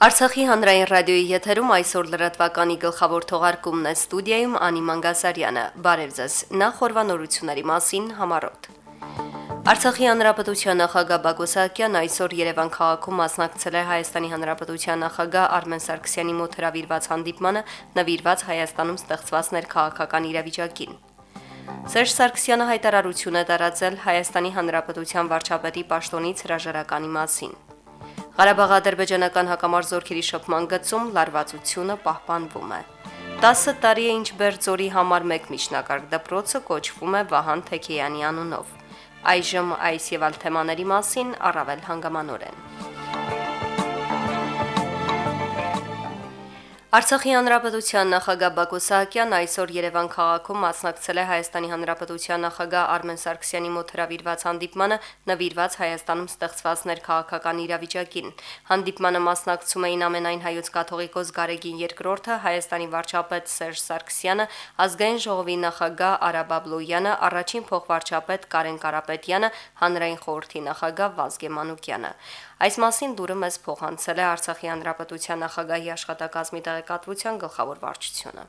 Արցախի հանրային ռադիոյի եթերում այսօր լրատվականի գլխավոր թողարկումն է ստուդիայում Անի Մանգասարյանը։ Բարև ձեզ։ Նախ խորվանորությունների մասին համարոտ։ Արցախի հանրապետության նախագահ Բակո Սահակյան այսօր Երևան քաղաքում մասնակցել է Հայաստանի հանրապետության նախագահ Արմեն Սարգսյանի մոտ հրավիրված հանդիպմանը նվիրված Հայաստանում ստեղծված ներքաղաքական իրավիճակին։ Սերժ Սարգսյանը հայտարարություն է տարածել Հայաստանի հանրապետության վարչապետի պաշտոնից հրաժարականի մասին։ Ղարաբաղ-ադրբեջանական հակամարզորքերի շփման գծում լարվածությունը պահպանվում է։ 10 տարի է ինչ Բերձորի համար 1 միջնակարգ դպրոցը կոչվում է Վահան Թեքեյանի անունով։ Այժմ այս եւ այլ թեմաների մասին առավել հանգամանորեն։ Արցախի հանրապետության նախագահ Բակո Սահակյան այսօր Երևան քաղաքում մասնակցել է Հայաստանի հանրապետության նախագահ Արմեն Սարգսյանի մոտ հրավիրված հանդիպմանը նվիրված Հայաստանում ստեղծված ներքաղաքական իրավիճակին։ Հանդիպմանը մասնակցում էին ամենայն հայոց կաթողիկոս Գարեգին II-ը, Հայաստանի վարչապետ Սերժ Սարգսյանը, ազգային ժողովի նախագահ Արա Բաբլոյանը, առաջին փոխվարչապետ Կարեն Կարապետյանը, հանրային խորհրդի նախագահ Վազգե Մանուկյանը։ Այս մասին դուրը մեզ փոխանցել է Արցախի հանրապետության նախագահի աշխատակազմի տեղեկատվության գլխավոր վարչությունը։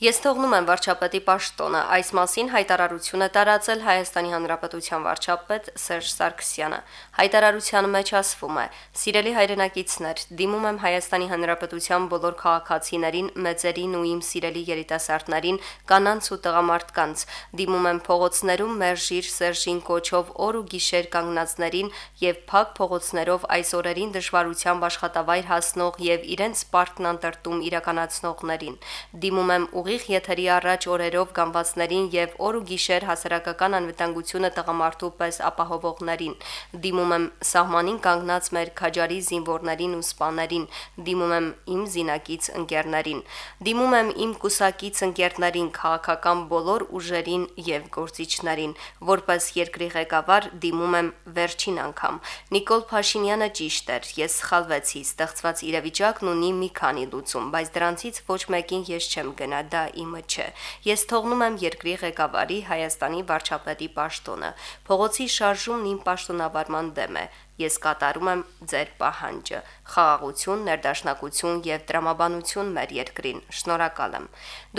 Ես թողնում եմ վարչապետի պաշտոնը։ Այս մասին հայտարարություն է տարածել Հայաստանի Հանրապետության վարչապետ Սերժ Սարգսյանը։ Հայտարարության մեջ ասվում է. «Սիրելի հայրենակիցներ, դիմում եմ Հայաստանի Հանրապետության բոլոր քաղաքացիներին, մեծերին ու իմ սիրելի երիտասարդներին, կանանց ու տղամարդկանց։ Դիմում եմ փողոցներում մերժիր Սերժին կոչով օր ու գիշեր կանգնածներին եւ փակ փողոցներով այս օրերին դժվարությամբ աշխատավայր հասնող եւ իրենց պարտքն անտրտում իրականացնողներին։ Դիմում եմ ուղի ուղիղ եթերի առաջ օրերով գամվածներին եւ օր ու գիշեր հասարակական անվտանգությունը տղամարդու պես ապահովողներին։ Դիմում եմ սահմանին կանգնած մեր քաջարի զինվորներին ու սպաներին, դիմում եմ իմ զինակից ընկերներին, դիմում եմ իմ կուսակից ընկերներին, քաղաքական բոլոր ուժերին եւ գործիչներին, որպես երկրի ղեկավար դիմում եմ վերջին անգամ։ Նիկոլ Փաշինյանը ճիշտ էր, ես սխալվեցի, ստեղծված իրավիճակն ունի մի քանի լուծում, բայց դրանցից ոչ մեկին ես չեմ գնա, դա դա իմը չէ։ Ես թողնում եմ երկրի ղեկավարի Հայաստանի վարչապետի պաշտոնը։ Փողոցի շարժումն իմ պաշտոնավարման դեմ է։ Ես կատարում եմ ձեր պահանջը՝ խաղաղություն, ներդաշնակություն եւ դրամաբանություն մեր երկրին։ Շնորհակալ եմ։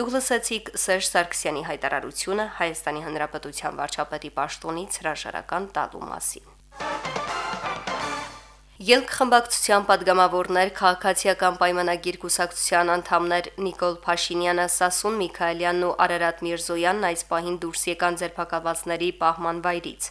Դուք լսեցիք Սերժ Սարգսյանի հայտարարությունը Հայաստանի Հանրապետության վարչապետի պաշտոնից հրաժարական տալու մասին։ Ելք խմբակցության падգամավորներ քաղաքացիական պայմանագիր կուսակցության անդամներ Նիկոլ Փաշինյանը, Սասուն Միքայելյանն ու Արարատ Միրզոյանն այս պահին դուրս եկան ձերբակալվածների պահման վայրից։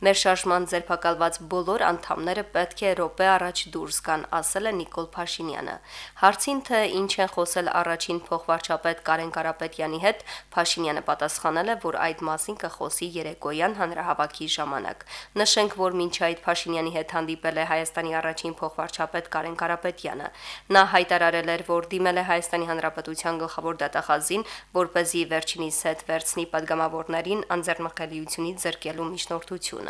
Ներշարժման ձերբակալված բոլոր անդամները պետք է րոպե առաջ դուրս գան, ասել է Նիկոլ Փաշինյանը։ Հարցին թե ինչ են խոսել առաջին փոխվարչապետ Կարեն Կարապետյանի հետ, Փաշինյանը պատասխանել է, որ այդ մասին կխոսի երեկոյան հանրահավաքի ժամանակ։ Նշենք, որ մինչ այդ Փաշինյանի հետ հանդիպել է Հայաստանի առաջին փոխվարչապետ Կարեն Կարապետյանը։ Նա հայտարարել էր, որ դիմել է Հայաստանի Հանրապետության գլխավոր դատախազին, որ เป զի վերջինիս հետ վերցնի падգամավորներին անձեռնմխելիությունից զրկելու միջնորդությունը։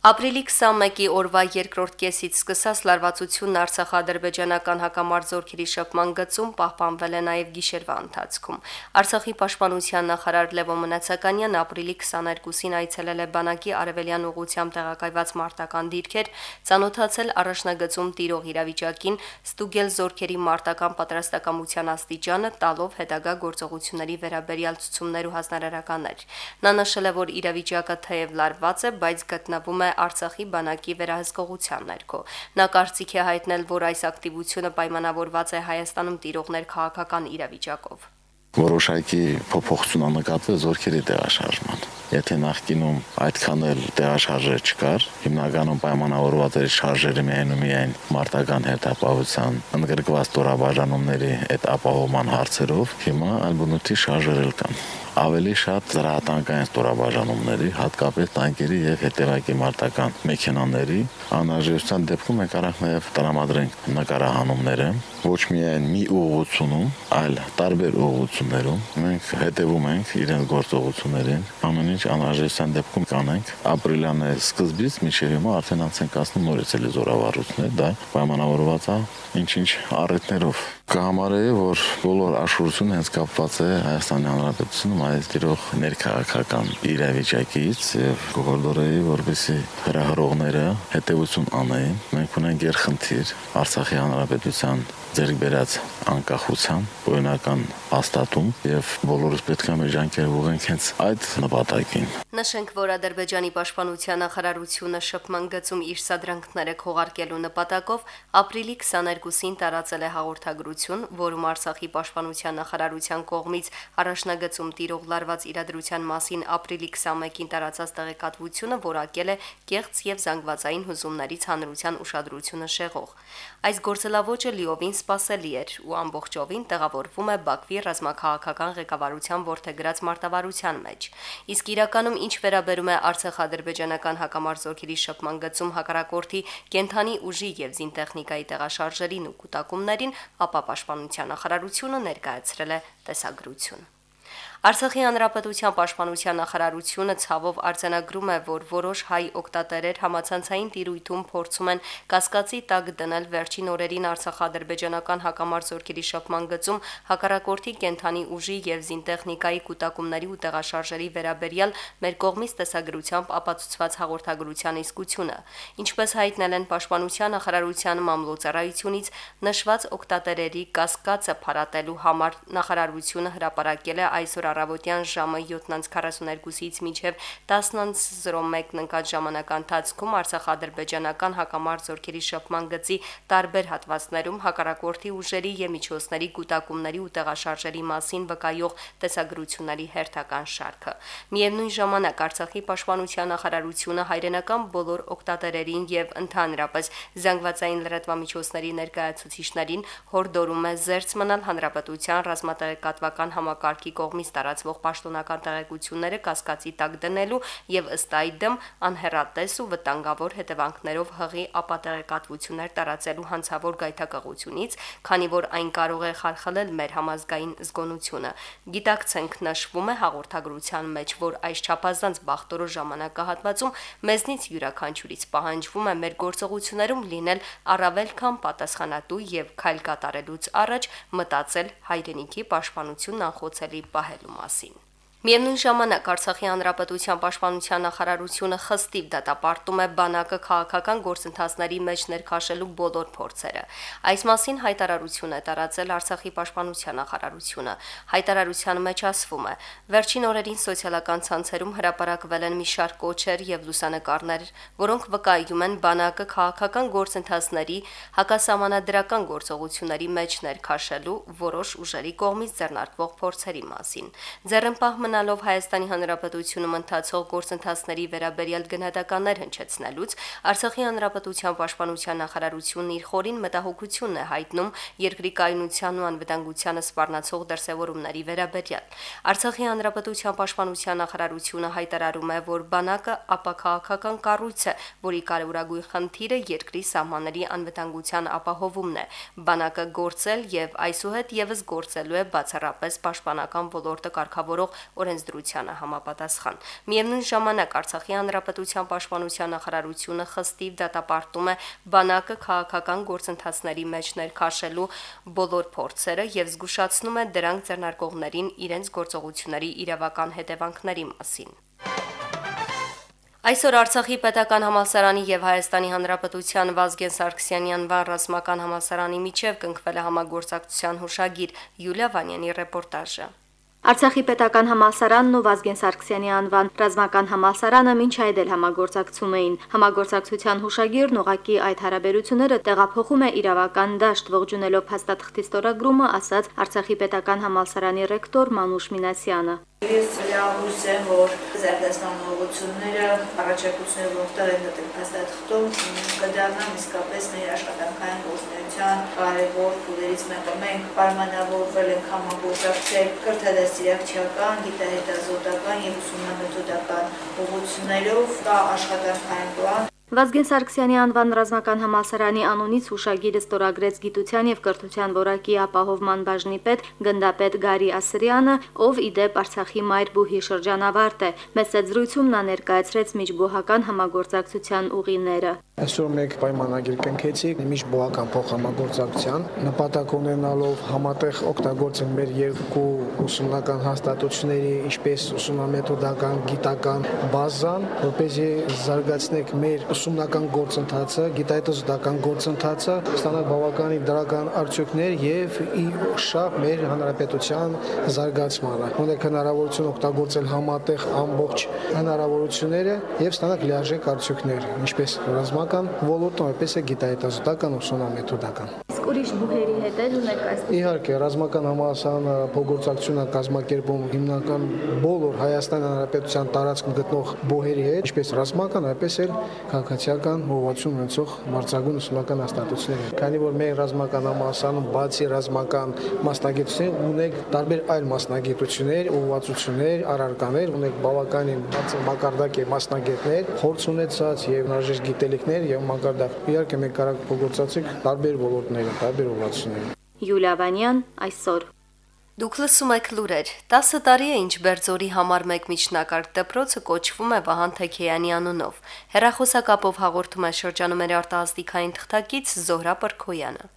Ապրիլի 21-ի օրվա երկրորդ կեսից սկսած լարվածությունն Արցախ-ադրբեջանական հակամարտությունների շփման գծում պահպանվել է նաև գիշերվա ընթացքում։ Արցախի պաշտպանության նախարար Լևոն Մնացականյան ապրիլի 22-ին այցելել է բանակի արևելյան ուղությամբ տեղակայված մարտական դիրքեր, ցանոթացել առաջնագծում տիրող իրավիճակին, ստուգել զորքերի մարտական պատրաստակամության աստիճանը, տալով հետագա գործողությունների վերաբերյալ ցուցումներ ու հանրարարականներ։ Նա նշել է, որ իրավիճակը թեև լարված է, բայց գտնվում է է Արցախի բանակի վերահսկողության ներքո։ Նա կարծիք է հայտնել, որ այս ակտիվությունը պայմանավորված է Հայաստանում տիրող ներքաղաքական իրավիճակով որոշակի փոփոխություն աննկատվել զորքերի տեղաշարժման։ Եթե նախկինում այդքան էլ տեղաշարժեր չկար, հիմնականում պայմանավորված էր շարժերը միայն ու միայն մարտական հետապահության ընդգրկված տորաբաժանումների այդ ապահովման հարցերով, հիմա այլ բնույթի շարժեր կան ավելի շատ զրահատանկային ստորաբաժանումների, հատկապես տանկերի եւ հետևակի մարտական մեքենաների անհրաժեշտության դեպքում մենք կարող նաեւ տրամադրենք նկարահանումները ոչ միայն մի ուղղությունում, այլ տարբեր ուղղություններում։ Մենք հետևում ենք իրենց գործողություններին, ամեն ինչ անհրաժեշտության դեպքում կանենք։ Ապրիլյան սկզբից մինչև հիմա արդեն անցնենք ասնում նորից էլի զորավարություններ, դա պայմանավորված է ինչ-ինչ առիթներով կհամարեի, որ բոլոր աշխորհությունը հենց կապված է Հայաստանի Հանրապետությունում այս դիրող ներքաղաքական իրավիճակից եւ գողորդորեի, որովհետեւ հրահրողները հետեւություն անեն։ Մենք ունենք երխնդիր Արցախի Հանրապետության ձեր բերած անկախության օրինական հաստատում եւ բոլորս պետք է մեր ջանքերը ուղենք հենց այդ նպատակին։ Նշենք, որ Ադրբեջանի պաշտպանության նախարարությունը շփման գծում իր սադրանքները քողարկելու նպատակով ապրիլի 22-ին տարածել է հաղորդագրություն, որում Արցախի պաշտպանության նախարարության կողմից առաջնագծում տիրող լարված իրադրության մասին ապրիլի 21-ին տարածած տեղեկատվությունը որակել է կեղծ եւ զանգվածային հուզումներից հանրության ուշադրությունը շեղող։ Այս գործելավոճը լիովին սпасելի էր ու ամբողջովին տեղավորվում է Բաքվի ռազմաքաղաքական ղեկավարության ворթեգրած մարտավարության մեջ։ Իսկ իրականում ինչ վերաբերում է Արցախ-ադրբեջանական հակամարտությունների շփման գծում հակառակորդի կենթանի ուժի եւ զինտեխնիկայի տեղաշարժերին ու կուտակումներին, ապա պաշտպանության նախարարությունը ներկայացրել է տեսագրություն։ Արցախի հանրապետության պաշտպանության նախարարությունը ցավով արձանագրում է, որ որոշ հայ օկտատերեր համացանցային տիրույթում փորձում են կասկածի տակ դնել վերջին օրերին Արցախ-ադրբեջանական հակամարտությունների շփման գծում հակառակորդի կենթանի ուժի եւ զինտեխնիկայի կൂട്ടակումների ու տեղաշարժերի վերաբերյալ մեր կողմից տեսագրությամբ ապացուցված հաղորդագրության իսկությունը։ Ինչպես հայտնել են պաշտպանության նախարարության մամլոյցարայությունից նշված օկտատերերի կասկածը փարատելու համար նախարարությունը հրապարակել է այսօր առավոտյան ժամը 7:42-ից մինչև 10:01 ընկած ժամանակահատվածում Արցախ-ադրբեջանական հակամարտ զորքերի շփման գծի տարբեր հատվածներում հակառակորդի ուժերի եւ միջոցների կൂട്ടակումների ու տեղաշարժերի մասին վկայող տեսագրությունների հերթական շարքը։ Միևնույն ժամանակ Արցախի պաշտպանության նախարարությունը հայրենական բոլոր օկտատերերին եւ ընդհանրապես զանգվածային լրատվամիջոցների ներկայացուցիչներին հորդորում է զերծ մնալ հանրապետության ռազմատեղեկատվական համակարգի կողմից տարածվող պաշտոնական տեղեկությունները կասկածի տակ դնելու եւ ըստ այդմ անհերատես ու վտանգավոր հետևանքներով հղի ապատեղեկատվություններ տարածելու հանցավոր գայթակղությունից, քանի որ այն կարող է խարխլել մեր համազգային զգոնությունը։ Գիտակցենք նշվում է հաղորդագրության մեջ, որ այս չափազանց բախտորոշ ժամանակահատվածում մեզնից յուրաքանչյուրից պահանջվում է մեր գործողություններում լինել առավել քան պատասխանատու եւ քայլ կատարելուց առաջ մտածել հայրենիքի պաշտպանությունն անխոցելի պահելու մասին։ Միևնույն ժամանակ Արցախի հանրապետության պաշտպանության նախարարությունը խստիվ դատապարտում է բանակը քաղաքական գործընթացների մեջ ներքաշելու բոլոր փորձերը։ Այս մասին հայտարարություն է տարածել Արցախի պաշտպանության նախարարությունը։ Հայտարարության մեջ ասվում է. Վերջին օրերին սոցիալական ցանցերում հրապարակվել են մի շարք կոչեր եւ լուսանկարներ, որոնք վկայում են բանակը քաղաքական գործընթացների հակասահմանադրական գործողությունների մեջ ներքաշելու որոշ ուժերի կողմից ձեռնարկվող փորձերի մասին։ Ձեռնպահ մնալով Հայաստանի Հանրապետությունում ընթացող գործընթացների վերաբերյալ գնահատականներ հնչեցնելուց Արցախի Հանրապետության պաշտպանության նախարարությունն իր խորին մտահոգությունն է հայտնում երկրի կայունության ու անվտանգությանը սպառնացող դրսևորումների վերաբերյալ։ Արցախի Հանրապետության պաշտպանության նախարարությունը հայտարարում է, որ բանակը ապակաղակական կառույց է, որի կարևորագույն խնդիրը երկրի սահմանների անվտանգության ապահովումն է։ Բանակը գործել եւ այսուհետ եւս գործելու է բացառապես պաշտպանական ոլորտը կարգավորող օրենսդրությանը համապատասխան։ Միևնույն ժամանակ Արցախի հանրապետության պաշտպանության նախարարությունը խստիվ դատապարտում է բանակը քաղաքական գործընթացների մեջ ներքաշելու բոլոր փորձերը եւ զգուշացնում է դրանք ձեռնարկողներին իրենց գործողությունների իրավական հետևանքների մասին։ Այսօր Արցախի պետական համալսարանի եւ Հայաստանի Հանրապետության Վազգեն Սարգսյանի անվան ռազմական համալսարանի միջև կնքվել է համագործակցության հուշագիր Յուլիա Վանյանի ռեպորտաժը։ Արցախի պետական համալսարանն ու Վազգեն Սարգսյանի անվան ռազմական համալսարանը մինչ այդ էլ համագործակցում էին։ Համագործակցության հուշագիրն ուղակի այդ հարաբերությունները տեղափոխում է իրավական դաշտ ողջունելով հաստատախտի ստորագրումը, ասաց Արցախի պետական համալսարանի ռեկտոր Մանուշ Մինասյանը։ Ես լավուս եմ, որ զարգացման ուղղությունները առաջարկությունները որտեղ են դեպի հաստատում կդառնան իսկապես մեր աշխատանքային գործունեության կարևոր փուլերից մեկը։ Մենք պայմանավորվել ենք համագործակցել կրթադաստիարակչական, գիտահետազոտական եւ ուսումնամեթոդական ուղղություններով կա աշխատանքային պլան Վազգեն Սարգսյանի անվան ռազմական համալսարանի անունից հուշագիրը ստորագրեց գիտության եւ կրթության որակի ապահովման բաժնի պետ գնդապետ Գարի Ասրյանը, ով իդեպ Արցախի մայր բուհի շրջանավարտ է։ Մեծ զրույցում նա ներկայացրեց միջբուհական համագործակցության ուղիները։ Այսօր մենք պայմանագիր կնքեցինք միշտ բողական փոխհամագործակցության նպատակ ունենալով համատեղ օգտագործել մեր երկու ուսումնական հաստատությունների ինչպես ուսումնամեթոդական գիտական բազան, որպեսզի զարգացնենք մեր ուսումնական գործընթացը, գիտահետազոտական գործընթացը, ստանալ բավականին դրական արդյունքներ եւ շահ մեր հանրապետության զարգացմանը։ Ունենք հնարավորություն օգտագործել համատեղ ամբողջ հնարավորությունները եւ ստանալ լիարժեք արդյունքներ, ինչպես ռազմական ոլորտում, այնպես է գիտահետազոտական ուսումնամեթոդական ուրիշ բուհերի հետ էլ ունեք այս։ Իհարկե, ռազմական համալսարանը փոխգործակցությունը կազմակերպում հիմնական բոլոր Հայաստան Հանրապետության տարածքում գտնող բուհերի հետ, ինչպես ռազմական, այնպես էլ քաղաքացիական հողացում ունեցող մարզագույն ուսումնական հաստատությունների։ Քանի որ մեր ռազմական համալսարանում բացի ռազմական մասնագիտություն ունենք տարբեր այլ մասնագիտություններ, ուղղվածություններ, առարկաներ, ունենք բավականին բաց մակարդակի մասնագետներ, խորց ունեցած եւ հնարժեշտ գիտելիքներ եւ մակարդակ։ Իհարկե մենք կարող փոխգործացենք տարբեր ոլորտներում տարբեր ուղղություններով։ Յուլիա Վանյան այսօր Դուք լսում եք լուրեր։ 10 տարի է ինչ Բերձորի համար 1 միջնակարգ դպրոցը կոչվում է Վահան Թեքեյանի անունով։ Հերախոսակապով հաղորդում է շրջանումերի արտահասթիկային թղթակից Զոհրա Պրկոյանը։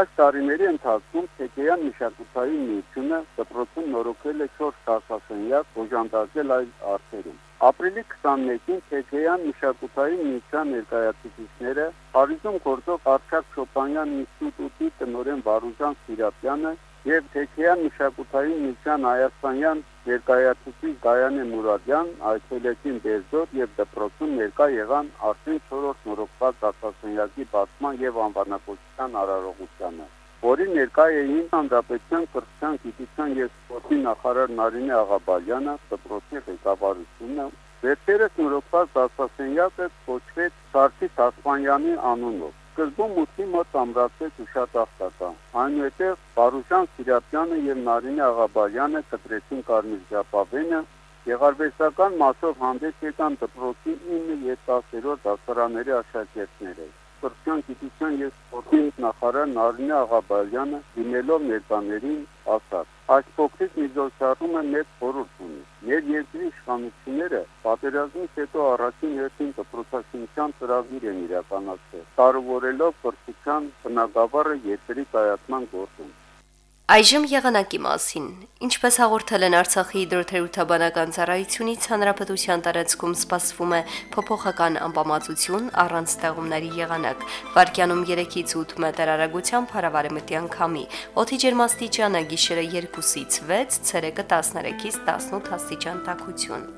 Այս տարիների ընթացքում Թեքեյան մշակութային միությունը դպրոցում նորոգել է 4 դասասենյակ, օժանդակել այլ արտերում։ Ապրիլի 21-ին Թեքեյան մշակութային միության ներկայացուցիչները Փարիզում գործող Արչակ Շոպանյան ինստիտուտի տնօրեն Վարուժան Սիրապյանը եւ Թեքեյան մշակութային միության Հայաստանյան ներկայացուցիչ Գայանե Մուրադյան այցելեցին Բերձոր եւ դպրոցում ներկա եղան արդեն 4-րդ նորոգված դասասենյակի բացման եւ անվանակոչության արարողությանը որի ներկա էին Հանրապետության կրթության, գիտության եւ սպորտի նախարար Նարինե Աղաբալյանը, դպրոցի ղեկավարությունը, վերջերս նորոգված դասասենյակը կոչվեց Սարգիս Ասպանյանի անունով։ Սկզբում մուտքի մոտ ամրացեց ուշադախտակա։ Այնուհետև Բարուժան Սիրապյանը եւ Նարինե Աղաբալյանը կտրեցին Կարմիր Ջապավենը Գեղարվեստական մասով հանդես եկան դպրոցի 9 եւ 10-րդ դասարանների աշակերտները կրթության, գիտության եւ սպորտի նախարար Նարինե Աղաբալյանը դիմելով ներկաներին ասաց. Այս փոքրիկ միջոցառումը մեծ խորհուրդ ունի։ Մեր երկրի իշխանությունները պատերազմից հետո առաջին հերթին դպրոցաշինության ծրագիր են իրականացրել, տարվորելով կրթության բնագավառը երկրի կայացման գործում։ Այժմ եղանակի մասին։ Ինչպես հաղորդել են Արցախի հիդրոթերապևտաբանական ծառայությունից, հանրապետության տարածքում սպասվում է փոփոխական անբավարարություն առանց ստեղումների եղանակ։ Վարկյանում 3-ից 8 մետր արագությամբ հարավարեմտյան քամի։ Օդի ջերմաստիճանը գիշերը 2-ից 6, ցերեկը 13-ից 18 աստիճան տաքություն։